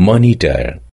monitor.